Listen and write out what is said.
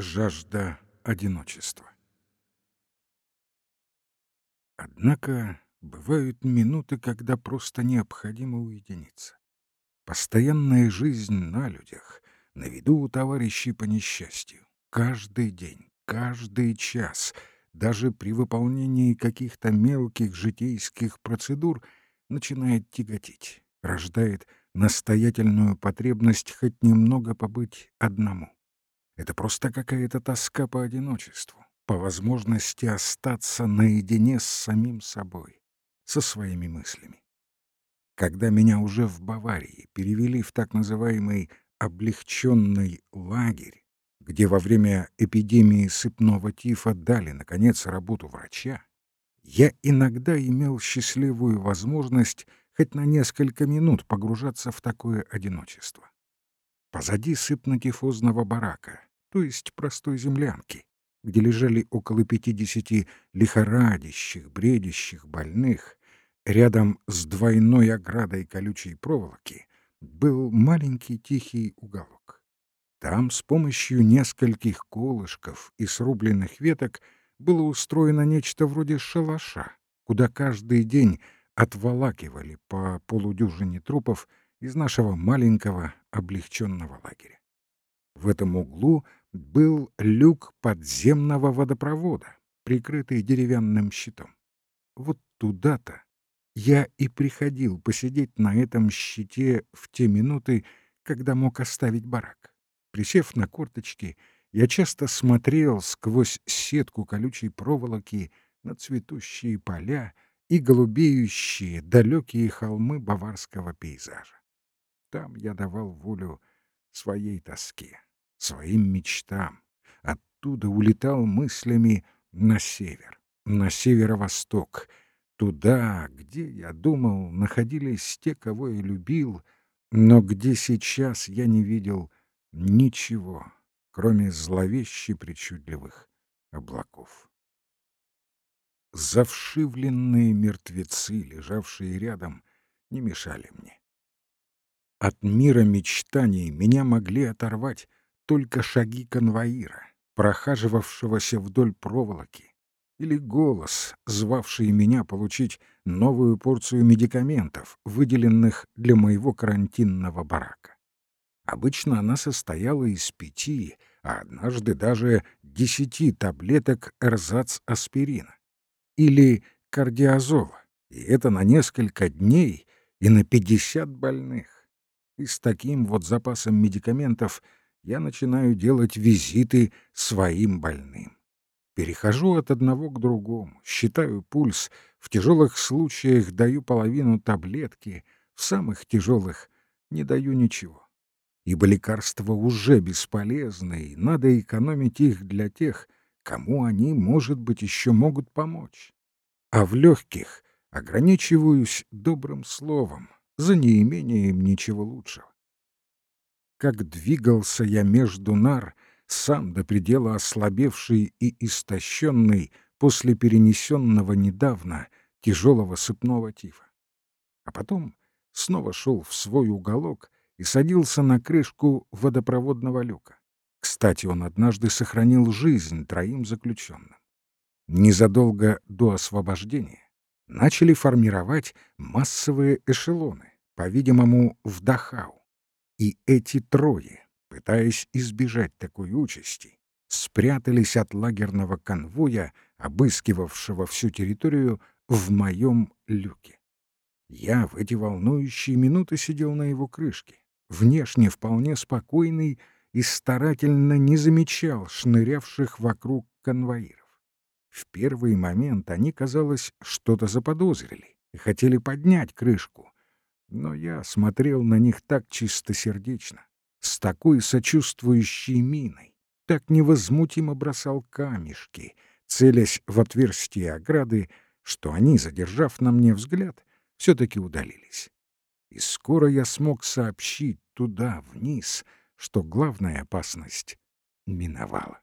Жажда одиночества. Однако бывают минуты, когда просто необходимо уединиться. Постоянная жизнь на людях, на виду у товарищей по несчастью. Каждый день, каждый час, даже при выполнении каких-то мелких житейских процедур начинает тяготить, рождает настоятельную потребность хоть немного побыть одному. Это просто какая-то тоска по одиночеству, по возможности остаться наедине с самим собой, со своими мыслями. Когда меня уже в Баварии перевели в так называемый облегченный лагерь, где во время эпидемии сыпного тифа дали, наконец, работу врача, я иногда имел счастливую возможность хоть на несколько минут погружаться в такое одиночество. Позади сыпно-тифозного барака, то есть простой землянки, где лежали около пятидесяти лихорадящих, бредящих больных, рядом с двойной оградой колючей проволоки был маленький тихий уголок. Там с помощью нескольких колышков и срубленных веток было устроено нечто вроде шалаша, куда каждый день отволакивали по полудюжине трупов из нашего маленького облегченного лагеря. В этом углу был люк подземного водопровода, прикрытый деревянным щитом. Вот туда-то я и приходил посидеть на этом щите в те минуты, когда мог оставить барак. Присев на корточки, я часто смотрел сквозь сетку колючей проволоки на цветущие поля и голубеющие далекие холмы баварского пейзажа. Там я давал волю своей тоске своим мечтам. Оттуда улетал мыслями на север, на северо-восток, туда, где, я думал, находились те, кого я любил, но где сейчас я не видел ничего, кроме зловеще причудливых облаков. Завшивленные мертвецы, лежавшие рядом, не мешали мне. От мира мечтаний меня могли оторвать только шаги конвоира, прохаживавшегося вдоль проволоки, или голос, звавший меня получить новую порцию медикаментов, выделенных для моего карантинного барака. Обычно она состояла из пяти, а однажды даже десяти таблеток эрзац-аспирина или кардиозола, и это на несколько дней и на пятьдесят больных. И с таким вот запасом медикаментов — я начинаю делать визиты своим больным. Перехожу от одного к другому, считаю пульс, в тяжелых случаях даю половину таблетки, в самых тяжелых не даю ничего. Ибо лекарства уже бесполезны, и надо экономить их для тех, кому они, может быть, еще могут помочь. А в легких ограничиваюсь добрым словом, за неимением ничего лучшего. Как двигался я между нар, сам до предела ослабевший и истощенный после перенесенного недавно тяжелого сыпного тифа. А потом снова шел в свой уголок и садился на крышку водопроводного люка. Кстати, он однажды сохранил жизнь троим заключенным. Незадолго до освобождения начали формировать массовые эшелоны, по-видимому, в Дахау. И эти трое, пытаясь избежать такой участи, спрятались от лагерного конвоя, обыскивавшего всю территорию, в моем люке. Я в эти волнующие минуты сидел на его крышке, внешне вполне спокойный и старательно не замечал шнырявших вокруг конвоиров. В первый момент они, казалось, что-то заподозрили и хотели поднять крышку, но я смотрел на них так чистосердечно, с такой сочувствующей миной, так невозмутимо бросал камешки, целясь в отверстие ограды, что они, задержав на мне взгляд, все-таки удалились. И скоро я смог сообщить туда, вниз, что главная опасность миновала.